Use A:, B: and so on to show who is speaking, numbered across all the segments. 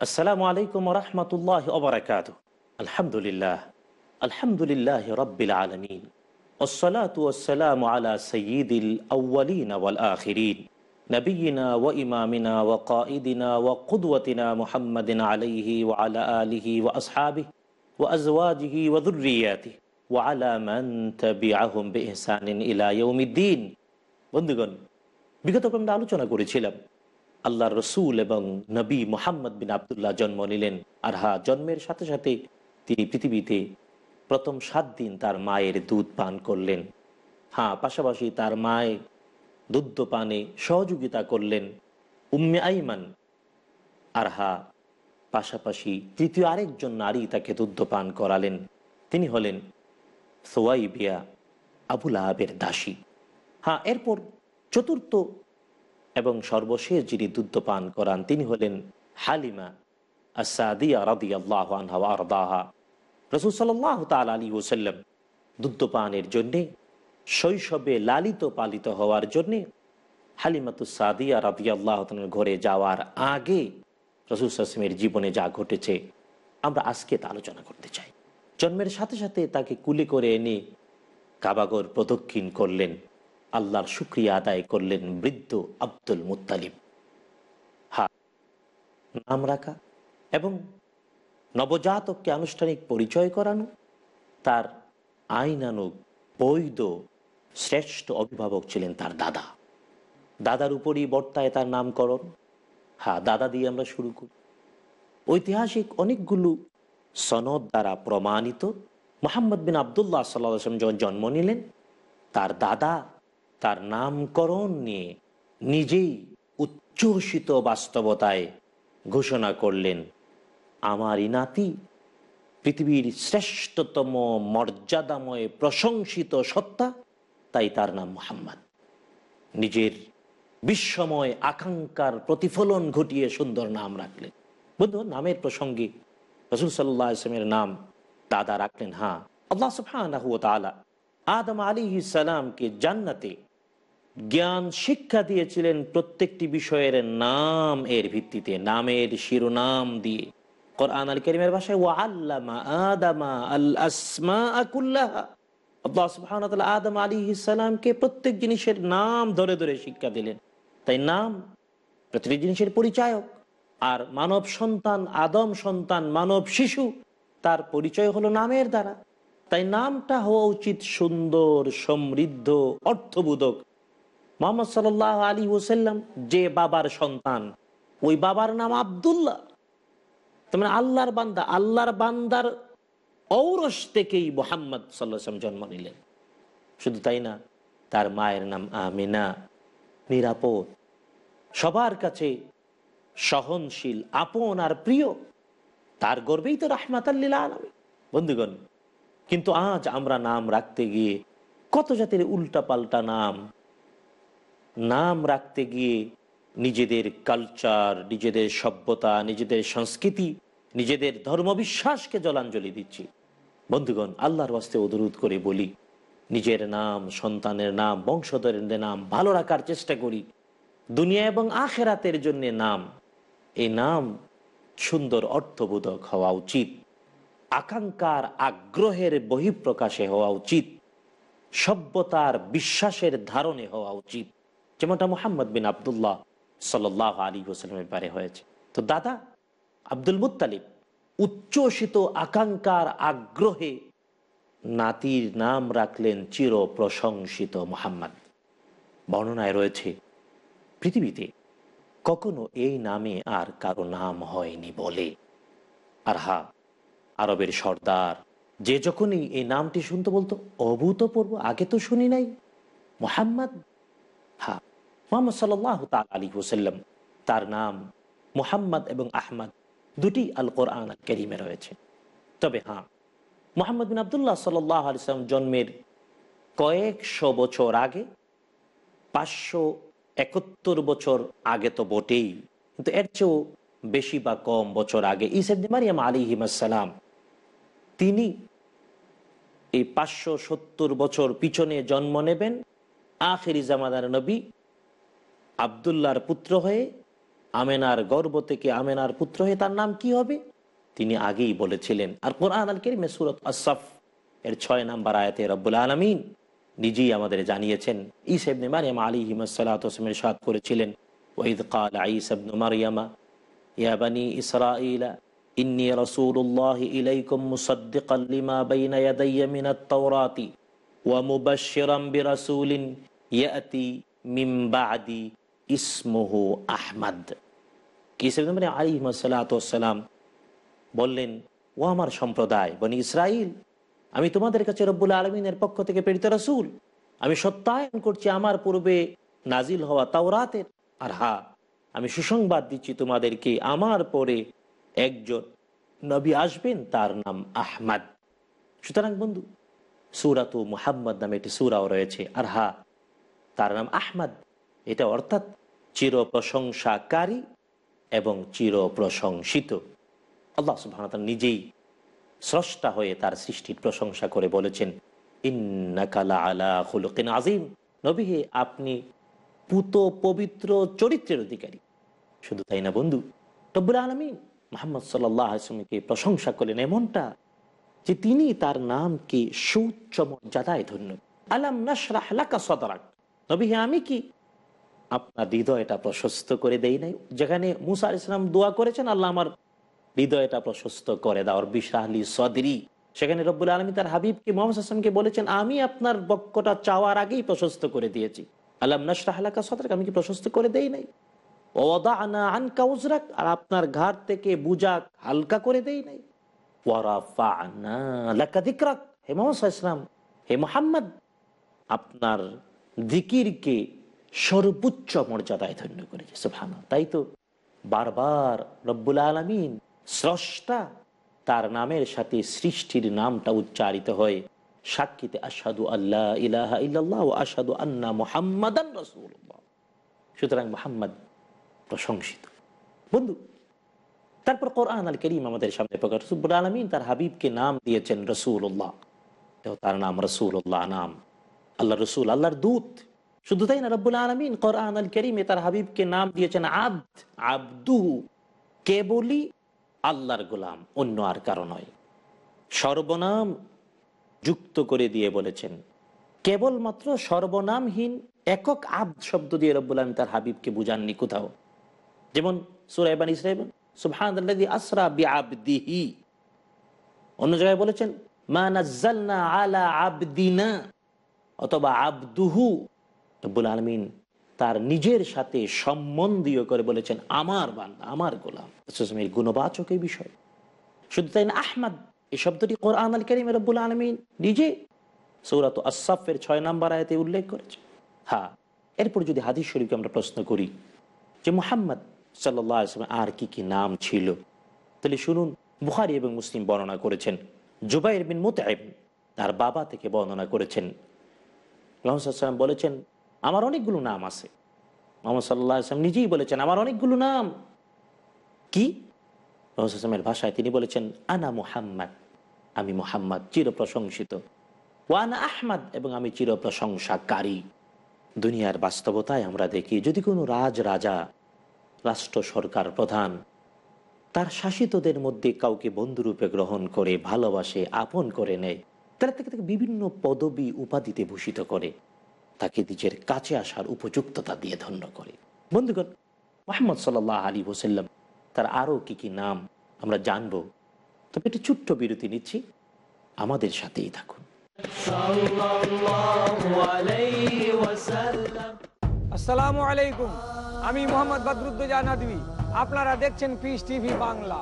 A: السلام عليكم ورحمة الله وبركاته الحمد لله الحمد لله رب العالمين والصلاة والسلام على سيد الأولين والآخرين নবীনা ও ইমামিনা ও কাঈদিনা ও কুদওয়াতিনা মুহাম্মদিন আলাইহি ও আলা আলিহি ও আসহাবি ও আজওয়াজিহি ও দুর্রিয়াতি ও আলা মান তাবিআহুম বিইহসানিন ইলা ইয়াউমিদ্দিন বন্ধুগণ বিগত আমরা আলোচনা করেছিলাম আল্লাহর রসুল এবং নবী মোহাম্মদ বিন আবদুল্লাহ জন্ম নিলেন। আর হা জন্মের সাথে সাথে তিনি পৃথিবীতে প্রথম সাত দিন তার মায়ের দুধ পান করলেন। হ্যাঁ পাশাপাশি তার মায়ের দুধ পানে সহযোগিতা করলেন উম্মে আইমান। আরহা পাশাপাশি তৃতীয় আরেকজন নারী তাকে দুধ পান করালেন। তিনি হলেন সোয়াইবিয়া আবুল আহাবের দাসী। হ্যাঁ এরপর চতুর্থ এবং সর্বশেষ যিনি দুধ করান, তিনি হলেন হালিমা আসাদিয়া রাদি আল্লাহ আনহা রসুল সাল্লাহ তাল আলী ওসাল্লাম দুধ পানের জন্যে, শৈশবে লালিত পালিত হওয়ার জন্যে হালিমাতু সাদিয়া রাদিয়াল্লাহ ঘরে যাওয়ার আগে রসুল আসলামের জীবনে যা ঘটেছে, আমরা আজকে তা আলোচনা করতে চাই। জন্মের সাথে সাথে তাকে কুলে করে এনে কাবাগর প্রদক্ষিণ করলেন। আল্লাহর শুক্রিয়া আদায় করলেন বৃদ্ধ আব্দুল মুতালিব হা, নাম রাখা এবং নবজাতককে আনুষ্ঠানিক পরিচয় করানো তার আইনানুক বৈধ শ্রেষ্ঠ অভিভাবক ছিলেন তার দাদা। দাদার উপরই বর্তায় তার নামকরণ। হ্যাঁ দাদা দিয়ে আমরা শুরু করি। ঐতিহাসিক অনেকগুলো সনদ দ্বারা প্রমাণিত। মোহাম্মদ বিন আবদুল্লাহ সাল্লাম যখন জন্ম নিলেন, তার দাদা তার নামকরণ নিয়ে নিজেই উচ্ছ্বসিত বাস্তবতায় ঘোষণা করলেন। আমার ইনাতি পৃথিবীর শ্রেষ্ঠতম, মর্যাদাময়, প্রশংসিত সত্তা, তাই তার নাম মোহাম্মদ। নিজের বিশ্বময় আকাঙ্ক্ষার প্রতিফলন ঘটিয়ে সুন্দর নাম রাখলেন। বন্ধু, নামের প্রসঙ্গে রসুল সাল্লাহ আসলামের নাম দাদা রাখলেন হ্যাঁ। আল্লাহ সুফানা আদম আলী সালামকে জান্নাতে জ্ঞান শিক্ষা দিয়েছিলেন প্রত্যেকটি বিষয়ের নাম এর ভিত্তিতে, নামের শিরোনাম দিয়ে। কোরআন আল করিমের ভাষায় ও আল্লামা আদামা আল আসমা আকুল্লাহা আদম আলী ইসালামকে প্রত্যেক জিনিসের নাম ধরে ধরে শিক্ষা দিলেন। তাই নাম প্রতিটি জিনিসের পরিচায়ক। আর মানব সন্তান, আদম সন্তান, মানব শিশু, তার পরিচয় হলো নামের দ্বারা। তাই নামটা হওয়া উচিত সুন্দর, সমৃদ্ধ, অর্থবোধক মোহাম্মদ সাল আলী ওসাল্লাম যে বাবার সন্তান, ওই বাবার নাম আবদুল্লাহ। তার মানে আল্লাহর বান্দা, আল্লাহর বান্দার ঔরস থেকেই মোহাম্মদ সাল্লাম জন্ম নিলেন। শুধু তাই না, তার মায়ের নাম আমিনা, নিরাপদ, সবার কাছে সহনশীল, আপন আর প্রিয়, তার গর্বেই তো রাহমাত বন্ধুগণ, কিন্তু আজ আমরা নাম রাখতে গিয়ে কত জাতির উল্টা পাল্টা নাম নাম রাখতে গিয়ে নিজেদের কালচার নিজেদের সভ্যতা, নিজেদের সংস্কৃতি, নিজেদের ধর্মবিশ্বাসকে জলাঞ্জলি দিচ্ছি। বন্ধুগণ, আল্লাহর বাস্তে অনুরোধ করে বলি, নিজের নাম, সন্তানের নাম, বংশধরের নাম ভালো রাখার চেষ্টা করি। দুনিয়া এবং আখেরাতের জন্য নাম, এই নাম সুন্দর অর্থবোধক হওয়া উচিত। আকাঙ্ক্ষার আগ্রহের বহিঃপ্রকাশে হওয়া উচিত। সভ্যতার বিশ্বাসের ধারণে হওয়া উচিত। যেমনটা মোহাম্মদ বিন আবদুল্লাহ সাল আলী হোসেনের বারে হয়েছে। তো দাদা আব্দুল মুতালিব উচ্চসিত আকাঙ্ক্ষার আগ্রহে নাতির নাম রাখলেন চির প্রশংসিত মোহাম্মদ। বর্ণনায় রয়েছে, পৃথিবীতে কখনো এই নামে আর কারও নাম হয়নি বলে। আর হা, আরবের সর্দার, যে যখনই এই নামটি শুনতে বলতো, অভূতপূর্ব, আগে তো শুনি নাই। মোহাম্মদ? হ্যাঁ মোহাম্মদ সাল্লাহ তাল আলী হুসাল্লাম তার নাম মোহাম্মদ এবং আহমদ, দুটি আল কোরআন করিমে রয়েছে। তবে হ্যাঁ মোহাম্মদ বিন আবদুল্লাহ সাল্লাহ আলিয়াল্লাম জন্মের কয়েকশো বছর আগে, পাঁচশো একাত্তর বছর আগে তো বটেই, কিন্তু এর চেয়েও বেশি বা কম বছর আগে ইসেবদি মারিয়াম আলী হিমাসালাম তিনি এই পাঁচশো সত্তর বছর পিছনে জন্ম নেবেন, আখেরি জামাদার নবী আবদুল্লাহর পুত্র হয়ে, আমেনার গর্ব থেকে আমেনার পুত্র হয়ে তার নাম কি হবে? তিনি আগেই বলেছিলেন, আর কোরআন আল করিমে সুরত আসফ এর ছয় নাম্বার আয়াতে রব্বুল আলমিন নিজেই আমাদের জানিয়েছেন ইসেবনে মারিয়াম আলী হিমসালামের সাদ করেছিলেন ওয়াইদ কাল আইসবনু মারিয়ামা, ইয়া বানি ইসরাঈলা, ইন্নি রাসূলুল্লাহি ইলাইকুম মুসাদ্দিকান লিমা বাইনা ইয়াদাইয়া মিনাত তাওরাতি, ওয়া মুবাশশিরাম বিরাসূলিন ইয়াতি মিন বাদি ইসমুহু আহমদ। আলী হিমসালাম বললেন, ও আমার সম্প্রদায়, বনি ইসরাইল আমি তোমাদের কাছে রব্বুল আলমিনের পক্ষ থেকে প্রেরিত রসুল। আমি সত্যায়ন করছি আমার পূর্বে নাজিল হওয়া তাওরাতের। আর হা, আমি সুসংবাদ দিচ্ছি তোমাদেরকে, আমার পরে একজন নবী আসবেন, তার নাম আহমাদ। সুতরাং বন্ধু, সুরাত মুহাম্মদ নামে একটি সুরাও রয়েছে। আর হা, তার নাম আহমদ। এটা অর্থাৎ চির প্রশংসাকারী এবং চির প্রশংসিত আল্লাহ সুবাহ নিজেই স্রষ্টা হয়ে তার সৃষ্টির প্রশংসা করে বলেছেন ইন্নাকালা আলা আজিম নবী হে, আপনি পুত পবিত্র চরিত্রের অধিকারী। শুধু তাই না বন্ধু, রব্বুল আলমী মোহাম্মদ সাল্লাহ প্রশংসা করলেন এমনটা যে তিনি তার নামকে সুউচ্চ মর্যাদায় ধন্য। আলাম নাসরাহ লাকা সদরাক? নবীহে আমি কি আপনার হৃদয়টা প্রশস্ত করে দেই নাই। যেখানে মুসা ইসলাম দোয়া করেছেন, আল্লাহ আমার হৃদয়টা প্রশস্ত করে দাও। বিশাহলি সদরি। সেখানে রব্বুল আলমী তার হাবিবকে মোহাম্মদ আসলামকে বলেছেন, আমি আপনার বক্কটা চাওয়ার আগেই প্রশস্ত করে দিয়েছি। আল্লাহ নাসরাহালাকা সদরাক, আমি কি প্রশস্ত করে দেই নাই? আর আপনার ঘাট থেকে বুজাক হালকা করে দেই নাই। হে মোহাম্মদ, আপনার দিকিরকে সর্বোচ্চ মর্যাদায় ধন্য করেছে সুবহানা তাই তো বারবার রব্বুল আলমিন স্রষ্টা তার নামের সাথে সৃষ্টির নামটা উচ্চারিত হয়, সাক্ষীতে আসাদু আল্লাহ ইলাহা ইল্লাল্লাহ ও আসাদু আন্না মোহাম্মদান রসুল্লাহ সুতরাং মোহাম্মদ প্রশংসিত। বন্ধু, তারপর কোরআন আল করিম আমাদের সামনে প্রকাশ রসুল আলমিন তার হাবিবকে নাম দিয়েছেন রসুল্লাহ তার নাম রসুল্লাহ নাম। আল্লাহ রসুল, আল্লাহর দূত। শুধু তাই না, রব্বুল আলমিন কোরআন আল করিমে তার হাবিবকে নাম দিয়েছেন আব্দ। আব্দু কেবলই আল্লাহর গোলাম, অন্য আর কারও নয়। সর্বনাম যুক্ত করে দিয়ে বলেছেন। কেবলমাত্র সর্বনামহীন একক আব্দ শব্দ দিয়ে রব্বুল আলম তার হাবিবকে বুঝাননি কোথাও। যেমন সুরাইবান ইসরাইবান সুবহান আসরা বি আবদিহি অন্য জায়গায় বলেছেন, মা নাজ্জালনা আলা আবদিনা অথবা আবদুহু রব্বুল আলমিন তার নিজের সাথে সম্বন্ধীয় করে বলেছেন, আমার বান্দা, আমার গোলাম। এর গুণবাচক এই বিষয়। শুধু তাই না, আহমদ, এই শব্দটি কোরআন আল করিম রব্বুল আলমিন নিজে সৌরাত আসাফের ছয় নাম্বার আয়তে উল্লেখ করেছে হ্যাঁ এরপর যদি হাদিস শরীফকে আমরা প্রশ্ন করি যে মোহাম্মদ সাল্লাম আর কি কি নাম ছিল, তাহলে শুনুন, বুখারি এবং মুসলিম বর্ণনা করেছেন, জুবাইর বিন মুতাইব তার বাবা থেকে বর্ণনা করেছেন। মোহাম্মদ বলেছেন আমার অনেকগুলো নাম আছে। মোহাম্মদ সাল্লাহ আসলাম নিজেই বলেছেন, আমার অনেকগুলো নাম। কি? মোহাম্মদের ভাষায় তিনি বলেছেন, আনা মুহাম্মদ। আমি মোহাম্মদ চির প্রশংসিত ওয়ানা আহমদ, এবং আমি চির প্রশংসাকারী দুনিয়ার বাস্তবতায় আমরা দেখি, যদি কোনো রাজ রাজা, রাষ্ট্র সরকার প্রধান, তার শাসিতদের মধ্যে কাউকে বন্ধুরূপে গ্রহণ করে, ভালোবাসে, আপন করে নেয়, তারা থেকে তাকে বিভিন্ন পদবি উপাধিতে ভূষিত করে। তাকে নিজের কাছে আসার উপযুক্ততা দিয়ে ধন্য করে। বন্ধুগণ, মোহাম্মদ সাল্লাহ আলী হোসাল্লাম তার আরও কি কি নাম আমরা জানব, তবে একটি ছোট্ট বিরতি নিচ্ছি। আমাদের সাথেই থাকুন।
B: আসসালামু আলাইকুম, আমি মোহাম্মদ বদরুদ্দোজা নদী আপনারা দেখছেন Peace TV Bangla.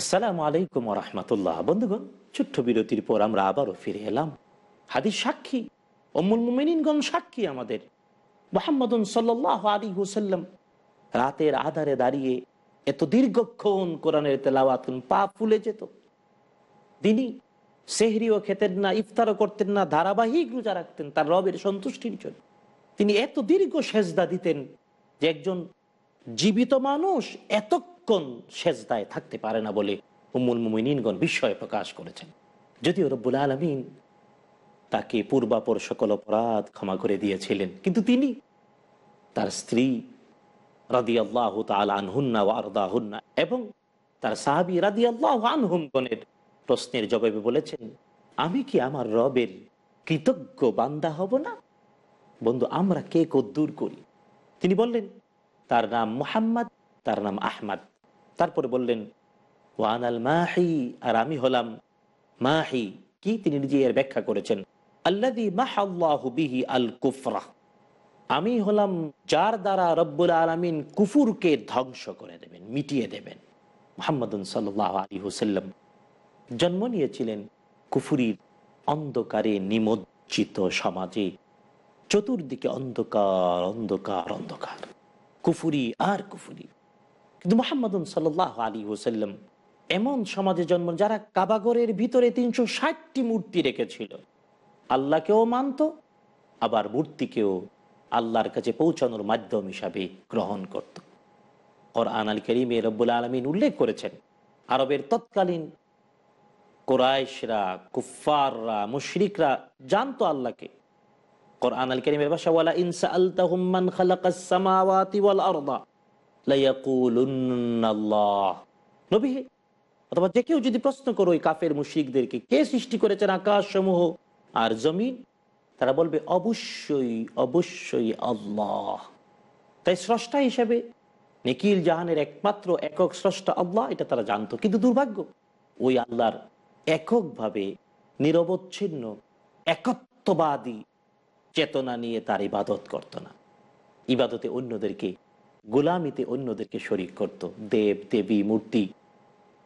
A: আসসালামু আলাইকুম রহমতুল্লাহ। বন্ধুগণ, ছোট্ট বিরতির পর আমরা আবারও ফিরে এলাম। হাদিস সাক্ষী অমুল মুমিনিনগণ সাক্ষী আমাদের। মোহাম্মদুন সাল্লাহ আলী হুসাল্লাম রাতের আধারে দাঁড়িয়ে এত দীর্ঘক্ষণ কোরআনের তেলাওয়াত পা ফুলে যেত। তিনি সেহরিও খেতেন না ইফতারও করতেন না, ধারাবাহিক রোজা রাখতেন তার রবের সন্তুষ্টির জন্য। তিনি এত দীর্ঘ সেজদা দিতেন যে একজন জীবিত মানুষ এতক্ষণ সেজদায় থাকতে পারে না বলে উম্মুল মুমিনগণ বিস্ময় প্রকাশ করেছেন। যদিও রব্বুল আলমিন তাকে পূর্বাপর সকল অপরাধ ক্ষমা করে দিয়েছিলেন, কিন্তু তিনি তার স্ত্রী রাদি আল্লাহ আনহুন্না ওয়ারদাহুন্না এবং তার সাহাবি রাদি আল্লাহ আনহুমগণের প্রশ্নের জবাবে বলেছেন, আমি কি আমার রবের কৃতজ্ঞ বান্দা হব না? বন্ধু, আমরা কে কদ্দূর করি? তিনি বললেন, তার নাম মুহাম্মদ, তার নাম আহমদ। তারপরে বললেন ওয়ানাল মাহি, আর আমি হলাম মাহি। কি তিনি নিজে এর ব্যাখ্যা করেছেন? আল আমি হলাম যার দ্বারা রব্বুল আলমিন কুফুরকে ধ্বংস করে দেবেন, মিটিয়ে দেবেন। মোহাম্মদুন সাল্লাহ আলী হুসাল্লাম জন্ম নিয়েছিলেন কুফুরির অন্ধকারে নিমজ্জিত সমাজে। চতুর্দিকে অন্ধকার অন্ধকার অন্ধকার। কুফুরি আর কুফুরি। কিন্তু মোহাম্মদুন সাল্লাহ আলী হুসাল্লাম এমন সমাজে জন্ম, যারা কাবাগরের ভিতরে তিনশো ষাটটি মূর্তি রেখেছিল। আল্লাহকেও মানত, আবার মূর্তিকেও আল্লাহর কাছে পৌঁছানোর মাধ্যম হিসাবে গ্রহণ করত। কোরআন আল করিমে রব্বুল আলমিন উল্লেখ করেছেন, আরবের তৎকালীন কোরআশরা কুফাররা মুশরিকরা জানতো আল্লাহকে। কোরআন আল ভাষা, ওয়ালা ইনসা আলতাহুম্মান খালাকাস সামাওয়াতি ওয়াল আরদা লায়াকুলুন্নাল্লাহ। নবী, অথবা যে কেউ যদি প্রশ্ন করো ওই কাফের কে সৃষ্টি করেছেন আর জমিন? তারা বলবে, অবশ্যই অবশ্যই আল্লাহ। তাই স্রষ্টা হিসেবে নিখিল জাহানের একমাত্র একক স্রষ্টা আল্লাহ, এটা তারা জানতো। কিন্তু দুর্ভাগ্য, ওই আল্লাহর এককভাবে নিরবচ্ছিন্ন, একত্ববাদী চেতনা নিয়ে তার ইবাদত করত না। ইবাদতে অন্যদেরকে, গোলামিতে অন্যদেরকে শরিক করত। দেব, দেবী, মূর্তি,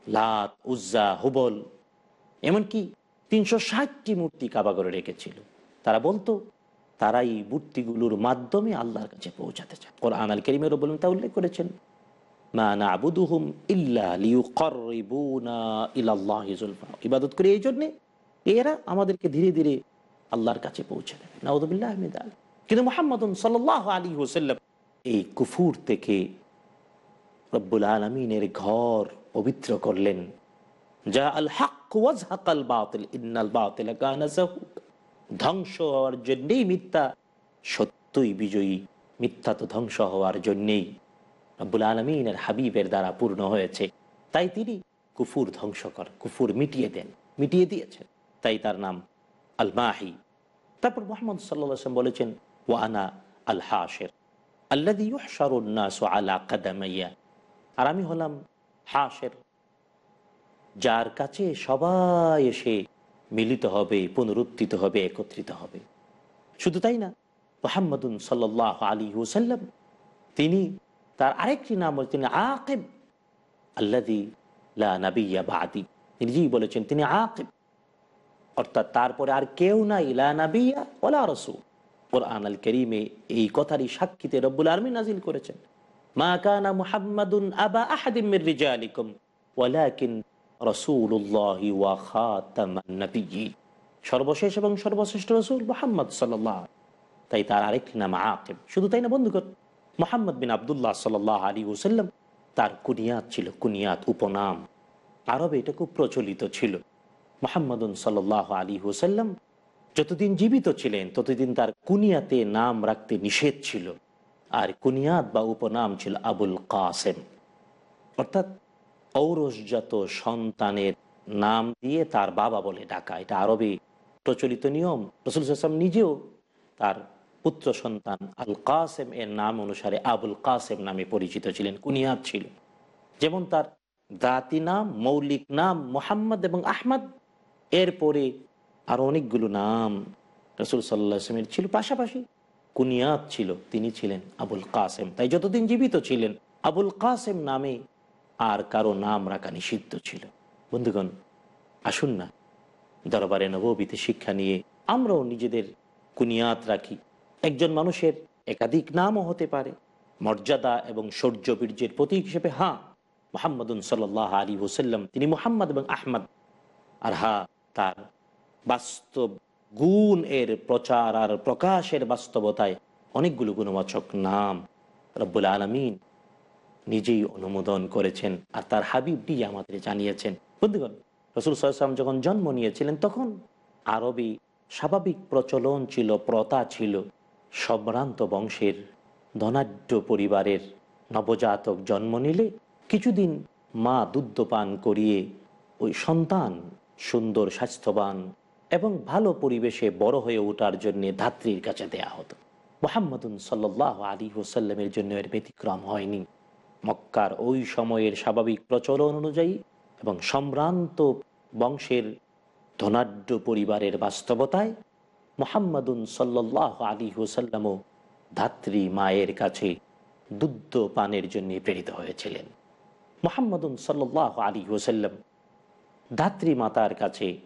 A: লাত, উজ্জা, হুবল। এমনকি তিনশো ষাটটি মূর্তি কাবাগরে রেখেছিল। তারা বলতো, তারা এই মূর্তিগুলোর মাধ্যমে আল্লাহর কাছে পৌঁছাতে চায়। কোরআন আল করিমেরও বলুন তা উল্লেখ করেছেন ইবাদত করি এই জন্যে, এরা আমাদেরকে ধীরে ধীরে আল্লাহর কাছে পৌঁছে দেবে। নাউদুবিল্লাহ আহমেদ কিন্তু মোহাম্মদ সাল্লাহ আলী হোসাল্লাম এই কুফুর থেকে রব্বুল আলমিনের ঘর পবিত্র করলেন। যা আল হাক ওয়াজ হাকাল বাতিল ইন্নাল বাতিল ধ্বংস হওয়ার মিথ্যা, সত্যই বিজয়ী। মিথ্যা তো ধ্বংস হওয়ার জন্যেই রব্বুল আলমিনের হাবিবের দ্বারা পূর্ণ হয়েছে। তাই তিনি কুফুর ধ্বংস কর, কুফুর মিটিয়ে দেন, মিটিয়ে দিয়েছেন। তাই তার নাম আল মাহি তারপর মোহাম্মদ সাল্লাম বলেছেন ওয়ানা আল হাসের আল্লাদি ইউহশারুন্নাস আলা কাদামাইয়া। আর আমি হলাম হাসের যার কাছে সবাই এসে মিলিত হবে, পুনরুত্থিত হবে, একত্রিত হবে। শুধু তাই না, মোহাম্মদুন সাল্লাহ আলী হুসাল্লাম তিনি তার আরেকটি নাম বলে তিনি আকেব। আল্লাদি লা নাবিয়া বাদি। তিনি বলেছেন, তিনি আকেব। অর্থাৎ তারপরে আর কেউ না লা নাবিয়া কোরআন আল করিমে এই কথারই সাক্ষীতে রব্বুল আলমী নাজিল করেছেন। মা কানা মুহাম্মাদুন আবা আহাদিম মির রিজালিকুম সর্বশেষ এবং সর্বশ্রেষ্ঠ রসুল মোহাম্মদ সাল্লাহ তাই তার আরেকটি নাম আকেব শুধু তাই না বন্ধুগণ, মোহাম্মদ বিন আবদুল্লাহ সাল্লাহ আলী ওসাল্লাম তার কুনিয়াত ছিল, কুনিয়াত উপনাম। আরবে এটা খুব প্রচলিত ছিল। মোহাম্মদুন সাল্লাহ আলী হুসাল্লাম যতদিন জীবিত ছিলেন, ততদিন তার কুনিয়াতে নাম রাখতে নিষেধ ছিল। আর কুনিয়াত বা উপনাম ছিল আবুল কাসেম। অর্থাৎ ঔরসজাত সন্তানের নাম দিয়ে তার বাবা বলে ডাকা। এটা আরবি প্রচলিত নিয়ম। রসুল হাসাম নিজেও তার পুত্র সন্তান আল কাসেম এর নাম অনুসারে আবুল কাসেম নামে পরিচিত ছিলেন, কুনিয়াত ছিল। যেমন তার দাতি নাম, মৌলিক নাম মোহাম্মদ এবং আহমদ। এরপরে আরও অনেকগুলো নাম রসুল সাল্লামের ছিল, পাশাপাশি কুনিয়াত ছিল, তিনি ছিলেন আবুল কাসেম। তাই যতদিন জীবিত ছিলেন, আবুল কাসেম নামে আর কারও নাম রাখা নিষিদ্ধ ছিল। বন্ধুগণ, আসুন না, দরবারে নবীতে শিক্ষা নিয়ে আমরাও নিজেদের কুনিয়াত রাখি। একজন মানুষের একাধিক নামও হতে পারে, মর্যাদা এবং শৌর্য বীর্যের প্রতীক হিসেবে হ্যাঁ মোহাম্মদুন সাল্লাহ আলী হুসাল্লাম তিনি মোহাম্মদ এবং আহমদ। আর হা তার বাস্তব গুণ এর প্রচার আর প্রকাশের বাস্তবতায় অনেকগুলো গুণবাচক নাম রব্বুল আলমিন নিজেই অনুমোদন করেছেন আর তার হাবিবটি আমাদের জানিয়েছেন। বন্ধুগণ, রসুল সাল্লাম যখন জন্ম নিয়েছিলেন, তখন আরবি স্বাভাবিক প্রচলন ছিল, প্রথা ছিল। সম্ভ্রান্ত বংশের ধনাঢ্য পরিবারের নবজাতক জন্ম নিলে কিছুদিন মা দুধ পান করিয়ে ওই সন্তান সুন্দর, স্বাস্থ্যবান এবং ভালো পরিবেশে বড় হয়ে ওঠার জন্য ধাত্রীর কাছে দেয়া হতো। মোহাম্মদুন সাল্লাহ আলী হোসাল্লামের জন্য এর ব্যতিক্রম হয়নি। মক্কার ওই সময়ের স্বাভাবিক প্রচলন অনুযায়ী এবং সম্ভ্রান্ত বংশের ধনাঢ্য পরিবারের বাস্তবতায় মোহাম্মদুন সাল্লাহ আলী হোসাল্লামও ধাত্রী মায়ের কাছে দুধ পানের জন্য প্রেরিত হয়েছিলেন। মোহাম্মদুন সাল্লাহ আলী হোসাল্লাম ধাত্রী মাতার কাছে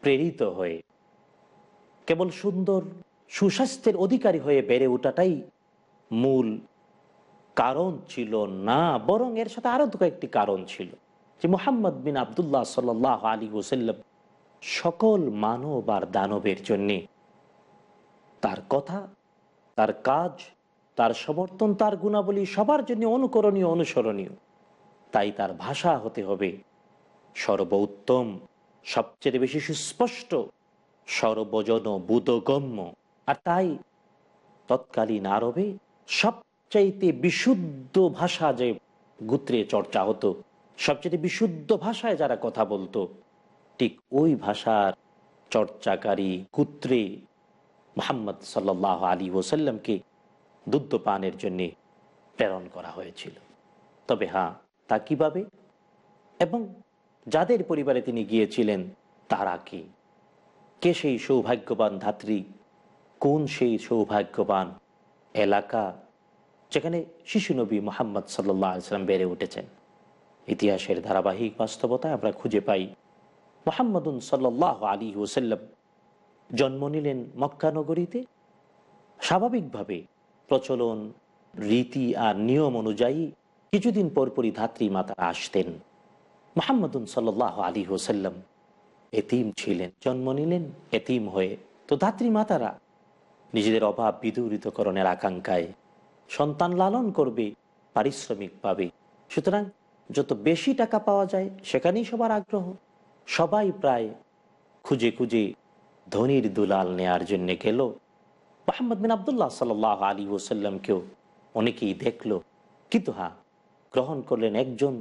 A: প্রেরিত হয়ে। কেবল সুন্দর, সুস্বাস্থ্যের অধিকারী হয়ে বেড়ে ওঠাটাই মূল কারণ ছিল না, বরং এর সাথে আরও দু একটি কারণ ছিল। যে মোহাম্মদ বিন আবদুল্লাহ সাল আলী ওসাল্লাম সকল মানব আর দানবের জন্যে তার কথা, তার কাজ, তার সমর্থন, তার গুণাবলী সবার জন্য অনুকরণীয়, অনুসরণীয়। তাই তার ভাষা হতে হবে সর্বোত্তম, সবচেয়ে বেশি সুস্পষ্ট সর্বজন বুধগম্য আর তাই তৎকালীন আরবে সবচাইতে বিশুদ্ধ ভাষা যে গুত্রে চর্চা হতো সবচেয়ে বিশুদ্ধ ভাষায় যারা কথা বলতো, ঠিক ওই ভাষার চর্চাকারী গুত্রে মোহাম্মদ সাল্লাহ আলী ওসাল্লামকে দুধ পানের জন্যে প্রেরণ করা হয়েছিল। তবে হ্যাঁ তা কীভাবে? এবং যাদের পরিবারে তিনি গিয়েছিলেন, তারা কি? কে সেই সৌভাগ্যবান ধাত্রী? কোন সেই সৌভাগ্যবান এলাকা যেখানে শিশু নবী মোহাম্মদ সাল্লাহ আসলাম বেড়ে উঠেছেন? ইতিহাসের ধারাবাহিক বাস্তবতায় আমরা খুঁজে পাই। মোহাম্মদুন সাল্লাহ আলী ওসাল্লাম জন্ম নিলেন মক্কানগরীতে স্বাভাবিকভাবে প্রচলন রীতি আর নিয়ম অনুযায়ী কিছুদিন পরপরই ধাত্রী মাতা আসতেন। মোহাম্মদুন সাল্লাহ আলী হোসাল্লাম এতিম ছিলেন, জন্ম নিলেন এতিম হয়ে। তো ধাত্রী মাতারা নিজেদের অভাব বিদূরিতকরণের আকাঙ্ক্ষায় সন্তান লালন করবে, পারিশ্রমিক পাবে। সুতরাং যত বেশি টাকা পাওয়া যায়, সেখানেই সবার আগ্রহ। সবাই প্রায় খুঁজে খুঁজে ধনির দুলাল নেয়ার জন্য গেল। মোহাম্মদ বিন আবদুল্লাহ সাল আলী ওসাল্লামকেও অনেকেই দেখল। কিন্তু হ্যাঁ গ্রহণ করলেন একজন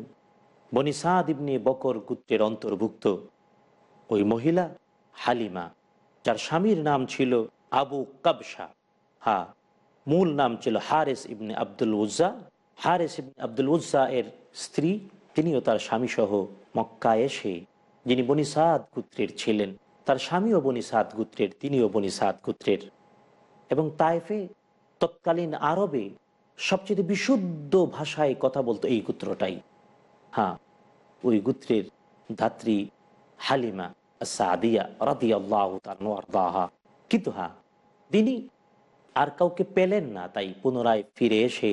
A: বনি সাদ ইবনে বকর গুত্রের অন্তর্ভুক্ত। ওই মহিলা হালিমা, যার স্বামীর নাম ছিল আবু কাবসা হা, মূল নাম ছিল হারেস ইবনে আব্দুল উজ্জা। হারেস ইবনে আব্দুল উজ্জা এর স্ত্রী, তিনিও তার স্বামী সহ মক্কা এসে যিনি বনি সাদ গুত্রের ছিলেন, তার স্বামীও বনি সাদ গুত্রের, তিনিও বনি সাদ গুত্রের। এবং তাইফে তৎকালীন আরবে সবচেয়ে বিশুদ্ধ ভাষায় কথা বলতো এই গুত্রটাই। হ্যাঁ ওই গুত্রের ধাত্রী হালিমা সাদিয়া রাদি আল্লাহ দাহা কিন্তু হ্যাঁ তিনি আর কাউকে পেলেন না, তাই পুনরায় ফিরে এসে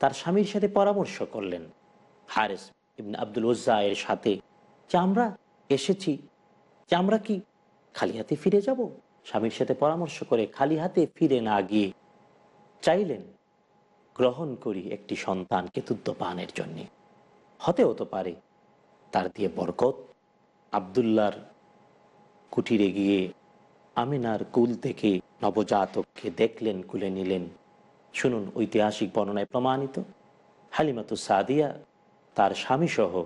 A: তার স্বামীর সাথে পরামর্শ করলেন। হারেস ইবন আব্দুল উজ্জা এর সাথে, যে আমরা এসেছি, যে আমরা কি খালি হাতে ফিরে যাব? স্বামীর সাথে পরামর্শ করে খালি হাতে ফিরে না গিয়ে চাইলেন গ্রহণ করি একটি সন্তানকে দুধ পানের জন্যে। হতে হতে পারে। তার দিয়ে বরকত। আবদুল্লার কুটিরে গিয়ে আমিনার কুল থেকে নবজাতককে দেখলেন, কুলে নিলেন। শুনুন ঐতিহাসিক বর্ণনায় প্রমাণিত। হালিমাতু সাদিয়া, তার স্বামীসহ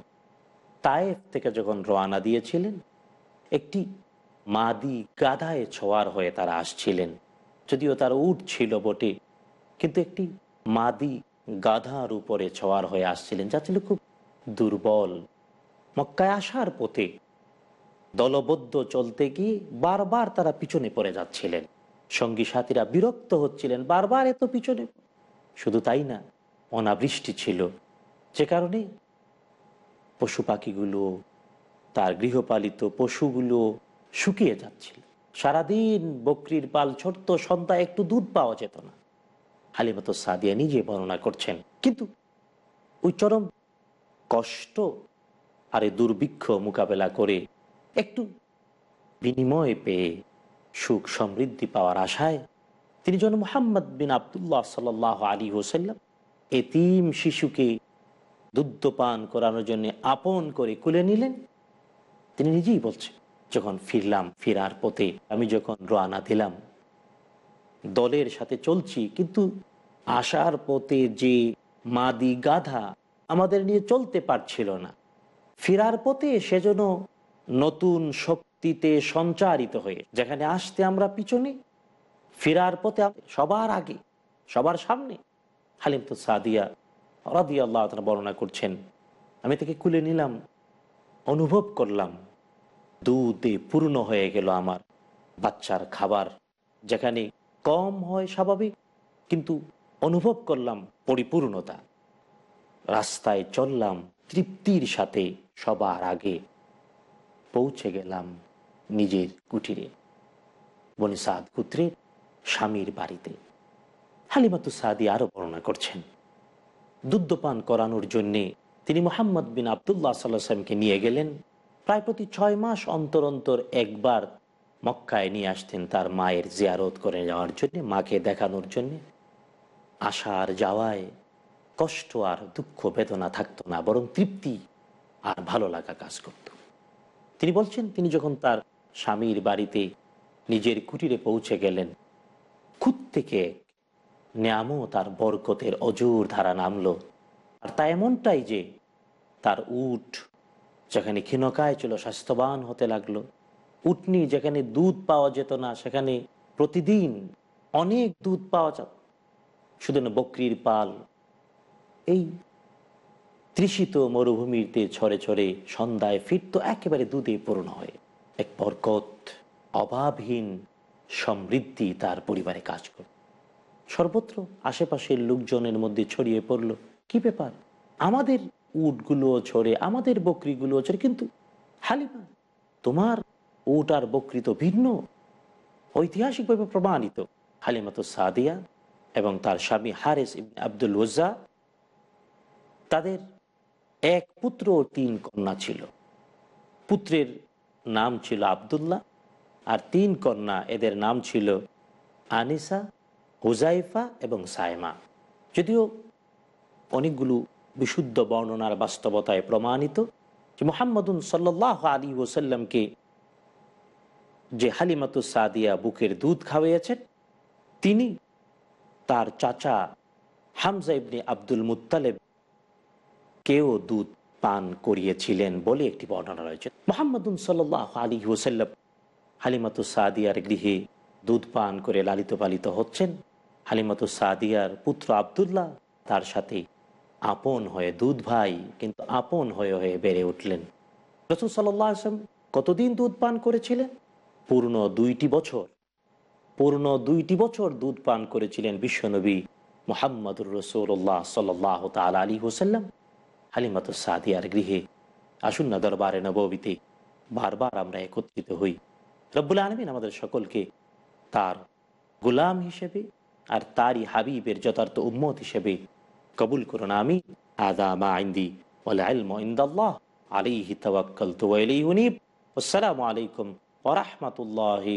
A: তায়েফ থেকে যখন রওয়ানা দিয়েছিলেন, একটি মাদি গাধায় ছোয়ার হয়ে তারা আসছিলেন। যদিও তার উট ছিল বটে, কিন্তু একটি মাদি গাধার উপরে ছোয়ার হয়ে আসছিলেন। যা ছিল খুব দুর্বল। মক্কায় আসার পথে দলবদ্ধ চলতে গিয়ে বারবার তারা পিছনে পড়ে যাচ্ছিলেন। সঙ্গী সাথীরা বিরক্ত হচ্ছিলেন, বারবার এত পিছনে। শুধু তাই না, অনাবৃষ্টি ছিল। যে কারণে পশু পাখিগুলো, তার গৃহপালিত পশুগুলো শুকিয়ে যাচ্ছিল। সারাদিন বকরির পাল ছোট্ট সন্ধ্যা একটু দুধ পাওয়া যেত না। হালিমত সাদিয়া নিজে বর্ণনা করছেন। কিন্তু ওই চরম কষ্ট আর দুর্ভিক্ষ মোকাবেলা করে একটু বিনিময় পেয়ে সুখ সমৃদ্ধি পাওয়ার আশায় তিনি যেন মোহাম্মদ বিন আবদুল্লাহ সাল আলী হোসাল্লাম এতিম শিশুকে দুধ পান করানোর জন্য আপন করে কুলে নিলেন। তিনি নিজেই বলছেন, যখন ফিরলাম, ফিরার পথে আমি যখন রোয়ানা দিলাম, দলের সাথে চলছি, কিন্তু আসার পথে যে মাদি গাধা আমাদের নিয়ে চলতে পারছিল না। ফিরার পথে সেজন্য নতুন শক্তিতে সঞ্চারিত হয়ে, যেখানে আসতে আমরা পিছনে, ফিরার পথে সবার আগে, সবার সামনে হালিম তো সাদিয়া রাদি আল্লাহ তারা বর্ণনা করছেন। আমি তাকে কুলে নিলাম, অনুভব করলাম, দুধে পূর্ণ হয়ে গেল আমার বাচ্চার খাবার, যেখানে কম হয় স্বাভাবিক, কিন্তু অনুভব করলাম পরিপূর্ণতা। রাস্তায় চললাম তৃপ্তির সাথে সবার আগে। পৌঁছে গেলাম নিজের কুটিরে বনি সাদ কুত্রের স্বামীর বাড়িতে। হালিমাতু সাদি আরও বর্ণনা করছেন, দুগ্ধপান করানোর জন্যে তিনি মোহাম্মদ বিন আবদুল্লাহ সাল্লামকে নিয়ে গেলেন। প্রায় প্রতি ছয় মাস অন্তর অন্তর একবার মক্কায় নিয়ে আসতেন তার মায়ের জিয়ারত করে যাওয়ার জন্য, মাকে দেখানোর জন্যে। আসার যাওয়ায় কষ্ট আর দুঃখ বেদনা থাকতো না, বরং তৃপ্তি আর ভালো লাগা কাজ করত। তিনি বলছেন, তিনি যখন তার স্বামীর বাড়িতে নিজের কুটিরে পৌঁছে গেলেন, খুদ থেকে নিয়ামও তার বরকতের অজুর ধারা নামলো। আর তা এমনটাই যে তার উট যেখানে ক্ষীণকায় ছিল স্বাস্থ্যবান হতে লাগল, উটনি যেখানে দুধ পাওয়া যেত না, সেখানে প্রতিদিন অনেক দুধ পাওয়া যেত। শুধু বকরির পাল এই তৃষিত মরুভূমিতে ছড়ে ছড়ে সন্ধ্যায় ফিরত একেবারে দুধে পূর্ণ হয়ে। এক বরকত, অভাবহীন সমৃদ্ধি তার পরিবারে কাজ করত। সর্বত্র আশেপাশের লোকজনের মধ্যে ছড়িয়ে পড়ল, কি ব্যাপার? আমাদের উটগুলো ছড়ে, আমাদের বকরিগুলো ছড়ে, কিন্তু হালিমা, তোমার উট আর বকরি তো ভিন্ন। ঐতিহাসিকভাবে প্রমাণিত। হালিমাত সাদিয়া এবং তার স্বামী হারেস ইবনে আব্দুল ওজা তাদের এক পুত্র ও তিন কন্যা ছিল। পুত্রের নাম ছিল আবদুল্লাহ আর তিন কন্যা এদের নাম ছিল আনিসা হুজাইফা এবং সাইমা যদিও অনেকগুলো বিশুদ্ধ বর্ণনার বাস্তবতায় প্রমাণিত যে মোহাম্মদুন সাল্লাহ আলী ওসাল্লামকে যে হালিমাতু সাদিয়া বুকের দুধ খাওয়াইয়াছেন, তিনি তার চাচা হামজা ইবনে আব্দুল মুতালেব কেউ দুধ পান করিয়েছিলেন বলে একটি বর্ণনা রয়েছে। মোহাম্মদুন সাল্লাহ আলী ওসাল্লাম হালিমাতু সাদিয়ার গৃহে দুধ পান করে লালিত পালিত হচ্ছেন। হালিমাতু সাদিয়ার পুত্র আবদুল্লাহ তার সাথে আপন হয়ে দুধ ভাই কিন্তু আপন হয়ে হয়ে বেড়ে উঠলেন। রসুল সাল্লাম কতদিন দুধ পান করেছিলেন? পূর্ণ দুইটি বছর। পূর্ণ দুইটি বছর দুধ পান করেছিলেন বিশ্বনবী মোহাম্মদুর রসুল্লাহ সাল্লাহ তাল আলী হোসাল্লাম হালিমাত সাদিয়ার গৃহে। আসুন দরবারে নবীতে বারবার আমরা একত্রিত হই। রব্বুল আলমিন আমাদের সকলকে তার গুলাম হিসেবে আর তারই হাবিবের যথার্থ উম্মত হিসেবে কবুল করুন আমি আদা মা আলিহি আসসালামু আলাইকুম ওয়া রাহমাতুল্লাহি